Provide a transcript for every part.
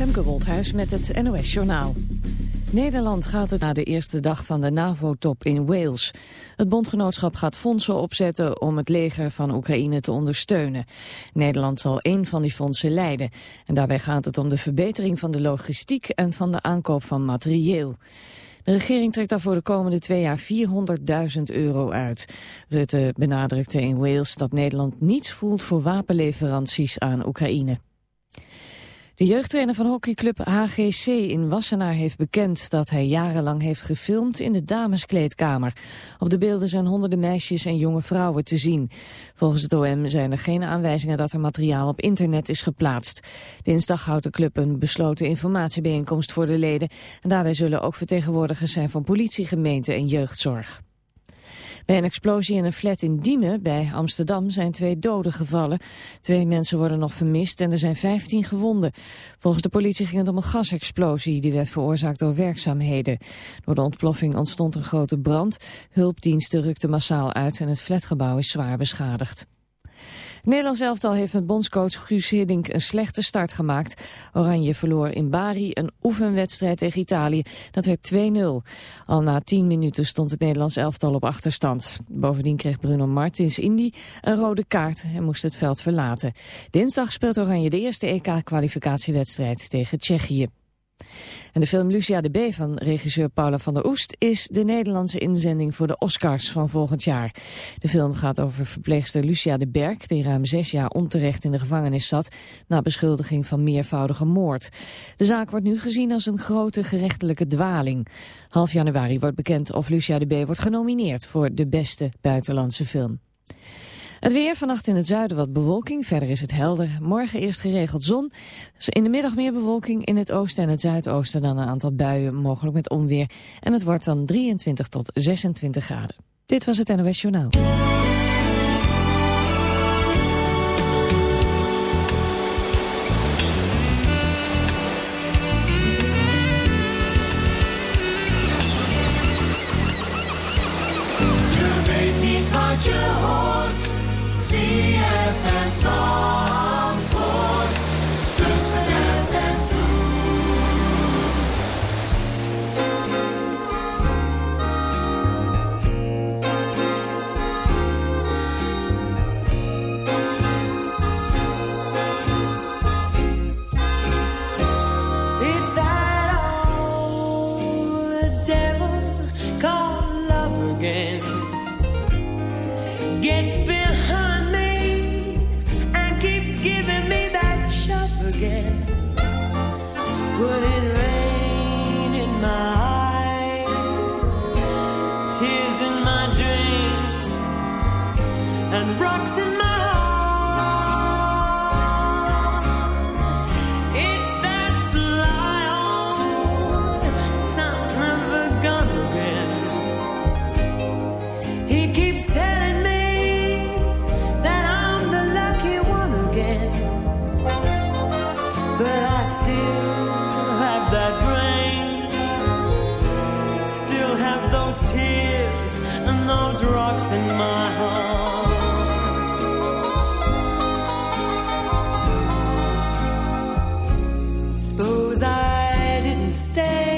Femke Woldhuis met het NOS Journaal. Nederland gaat het na de eerste dag van de NAVO-top in Wales. Het bondgenootschap gaat fondsen opzetten om het leger van Oekraïne te ondersteunen. Nederland zal één van die fondsen leiden. En daarbij gaat het om de verbetering van de logistiek en van de aankoop van materieel. De regering trekt daarvoor de komende twee jaar 400.000 euro uit. Rutte benadrukte in Wales dat Nederland niets voelt voor wapenleveranties aan Oekraïne. De jeugdtrainer van hockeyclub HGC in Wassenaar heeft bekend dat hij jarenlang heeft gefilmd in de dameskleedkamer. Op de beelden zijn honderden meisjes en jonge vrouwen te zien. Volgens het OM zijn er geen aanwijzingen dat er materiaal op internet is geplaatst. Dinsdag houdt de club een besloten informatiebijeenkomst voor de leden. En daarbij zullen ook vertegenwoordigers zijn van politie, gemeente en jeugdzorg. Bij een explosie in een flat in Diemen bij Amsterdam zijn twee doden gevallen. Twee mensen worden nog vermist en er zijn 15 gewonden. Volgens de politie ging het om een gasexplosie die werd veroorzaakt door werkzaamheden. Door de ontploffing ontstond een grote brand. Hulpdiensten rukten massaal uit en het flatgebouw is zwaar beschadigd. Nederlands elftal heeft met bondscoach Guus Hiddink een slechte start gemaakt. Oranje verloor in Bari een oefenwedstrijd tegen Italië. Dat werd 2-0. Al na 10 minuten stond het Nederlands elftal op achterstand. Bovendien kreeg Bruno Martins Indy een rode kaart en moest het veld verlaten. Dinsdag speelt Oranje de eerste EK-kwalificatiewedstrijd tegen Tsjechië. En de film Lucia de B van regisseur Paula van der Oest is de Nederlandse inzending voor de Oscars van volgend jaar. De film gaat over verpleegster Lucia de Berg, die ruim zes jaar onterecht in de gevangenis zat, na beschuldiging van meervoudige moord. De zaak wordt nu gezien als een grote gerechtelijke dwaling. Half januari wordt bekend of Lucia de B wordt genomineerd voor de beste buitenlandse film. Het weer vannacht in het zuiden wat bewolking, verder is het helder. Morgen eerst geregeld zon, in de middag meer bewolking in het oosten en het zuidoosten dan een aantal buien, mogelijk met onweer. En het wordt dan 23 tot 26 graden. Dit was het NOS Journaal. Stay,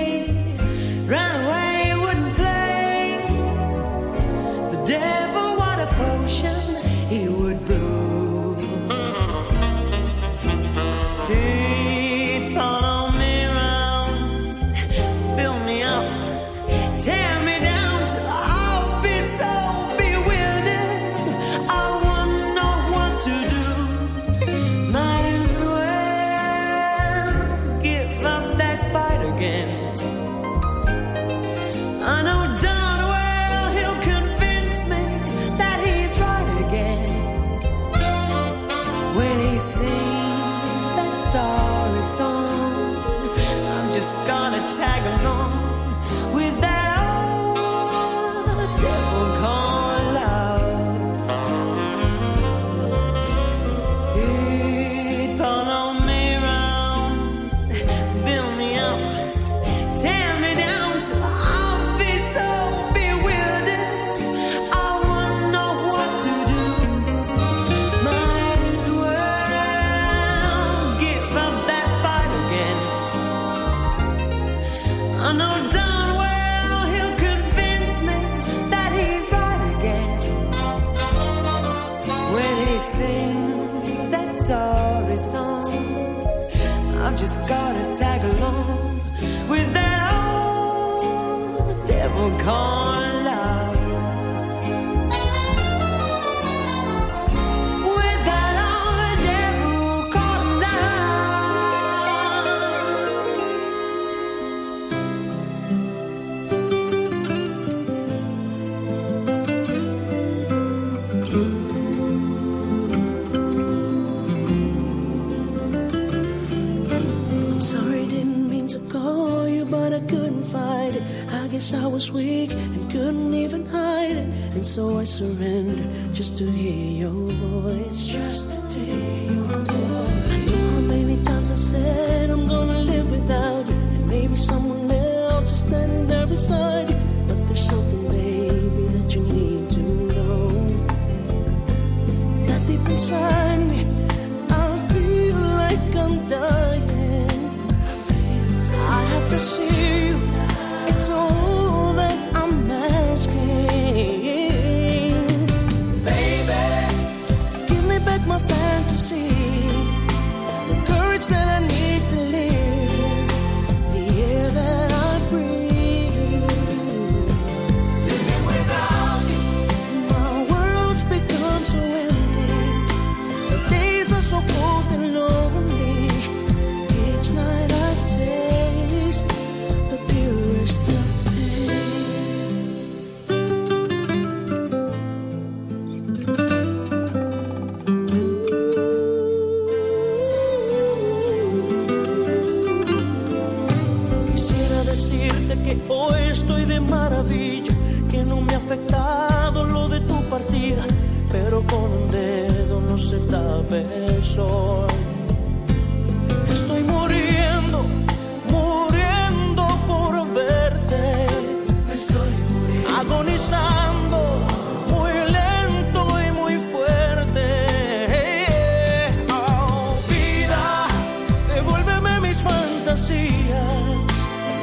I was weak and couldn't even hide it. And so I surrendered just to hear your voice. Just to hear your voice. I know how many times I've said. fantasias,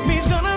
mis ganas.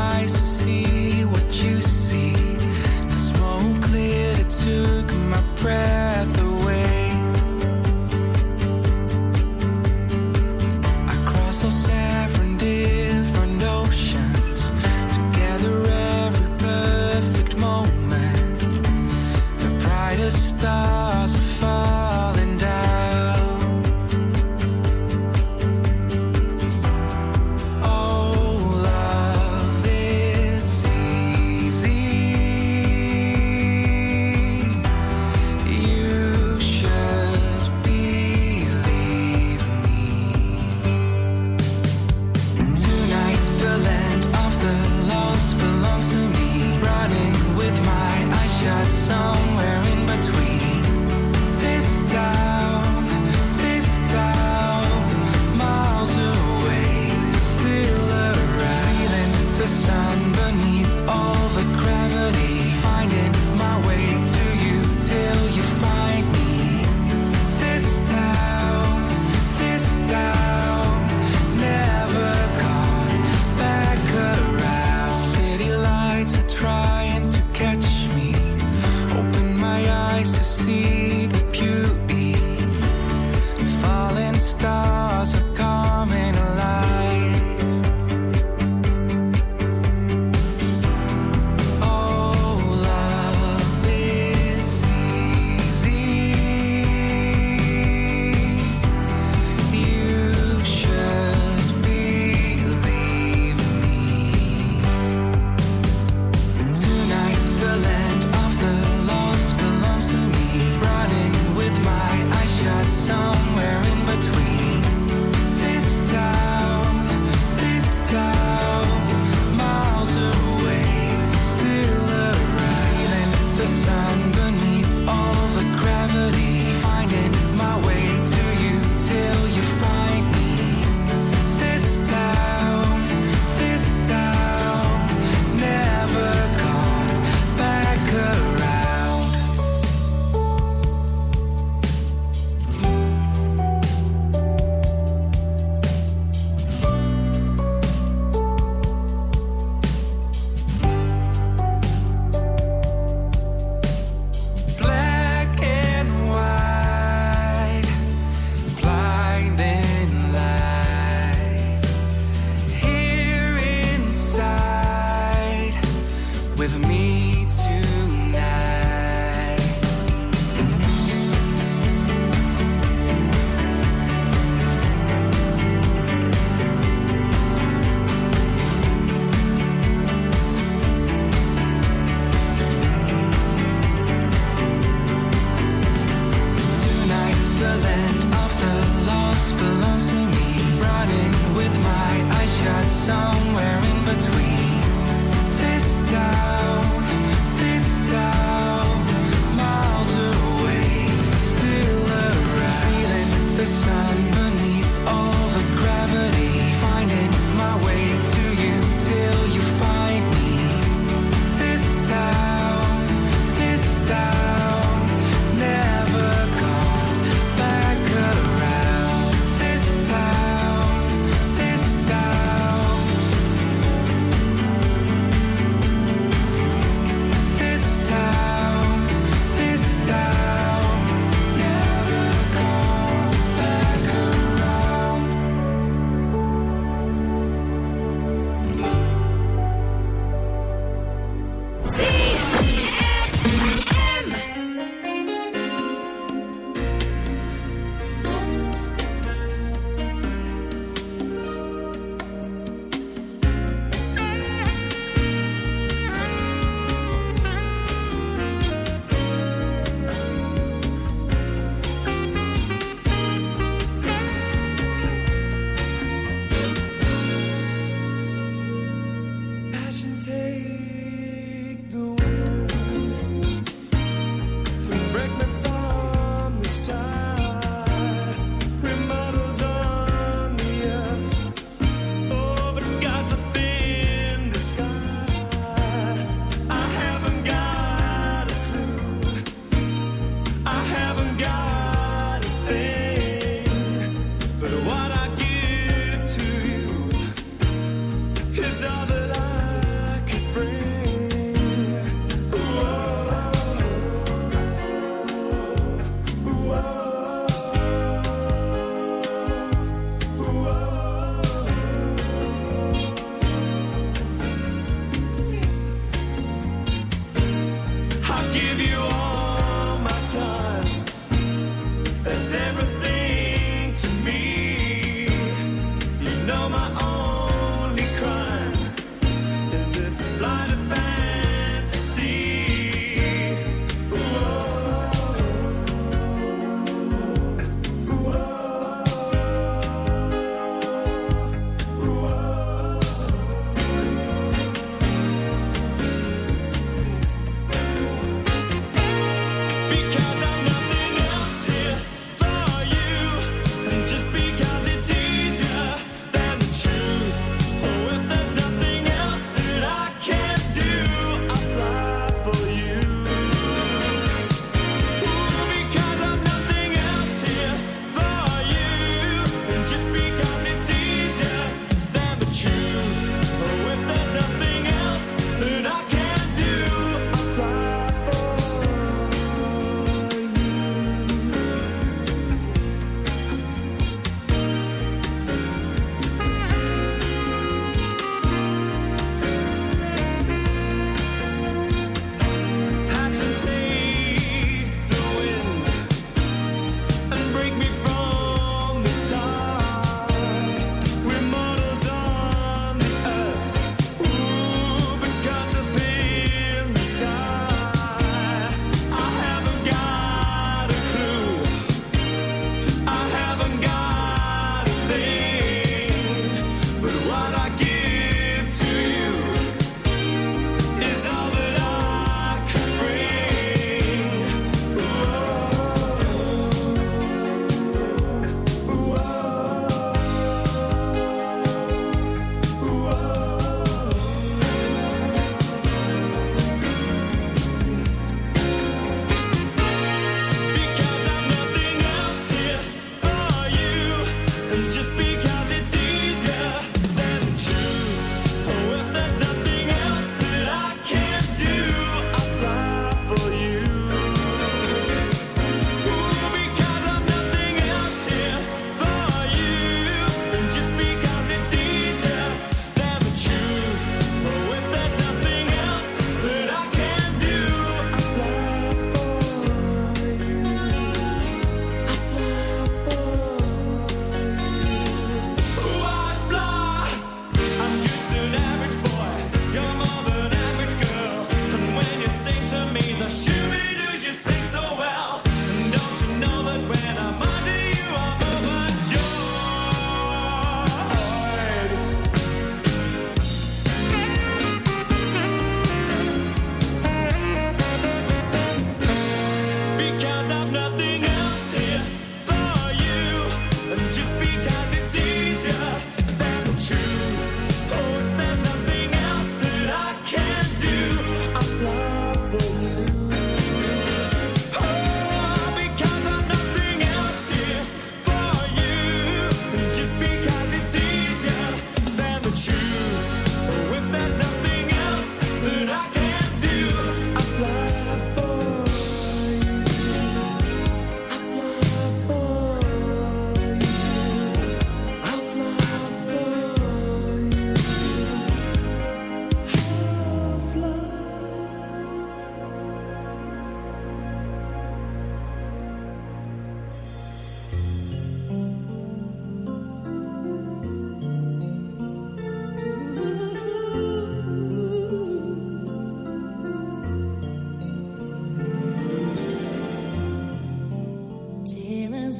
eyes to see.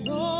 So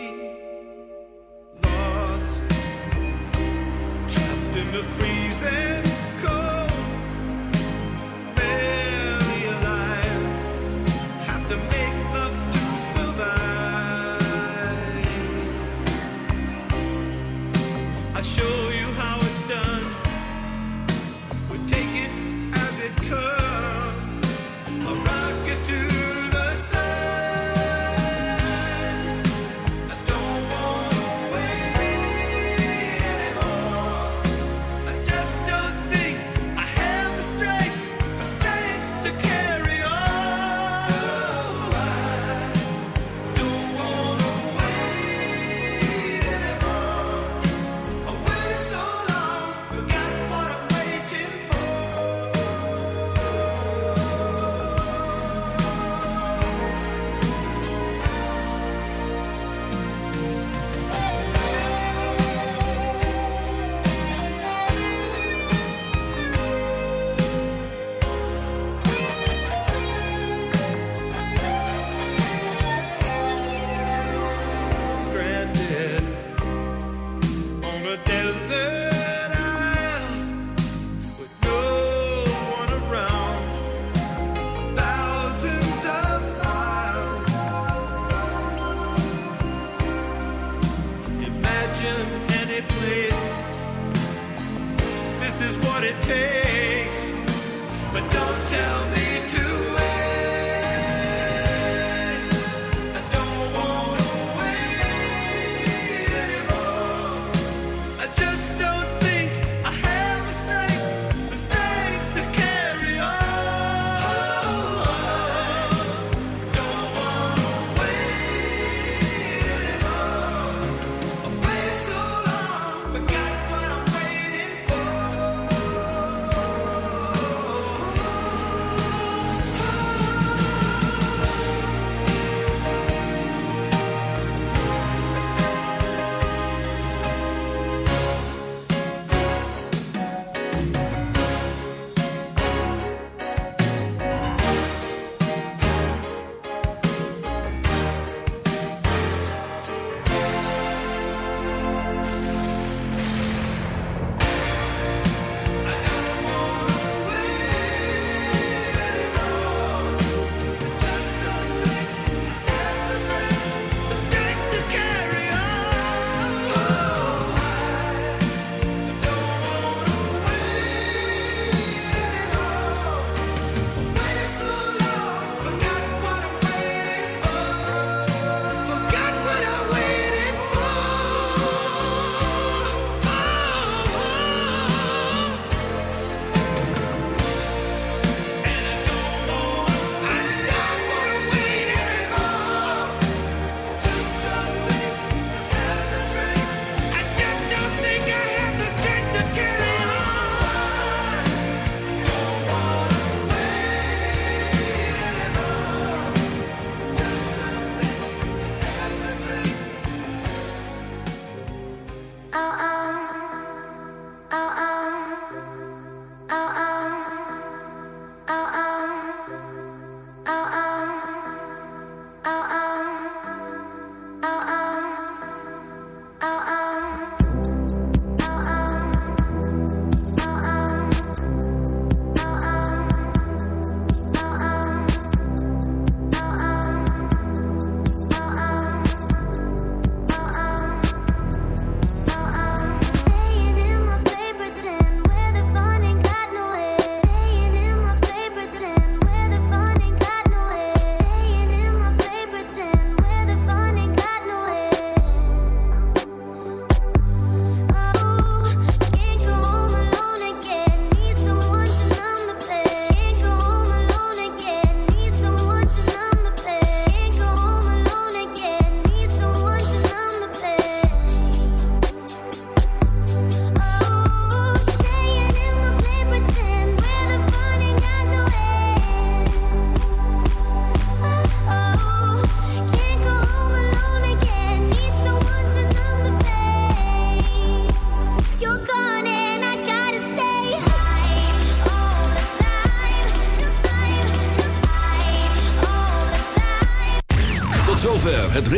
the freezing. day.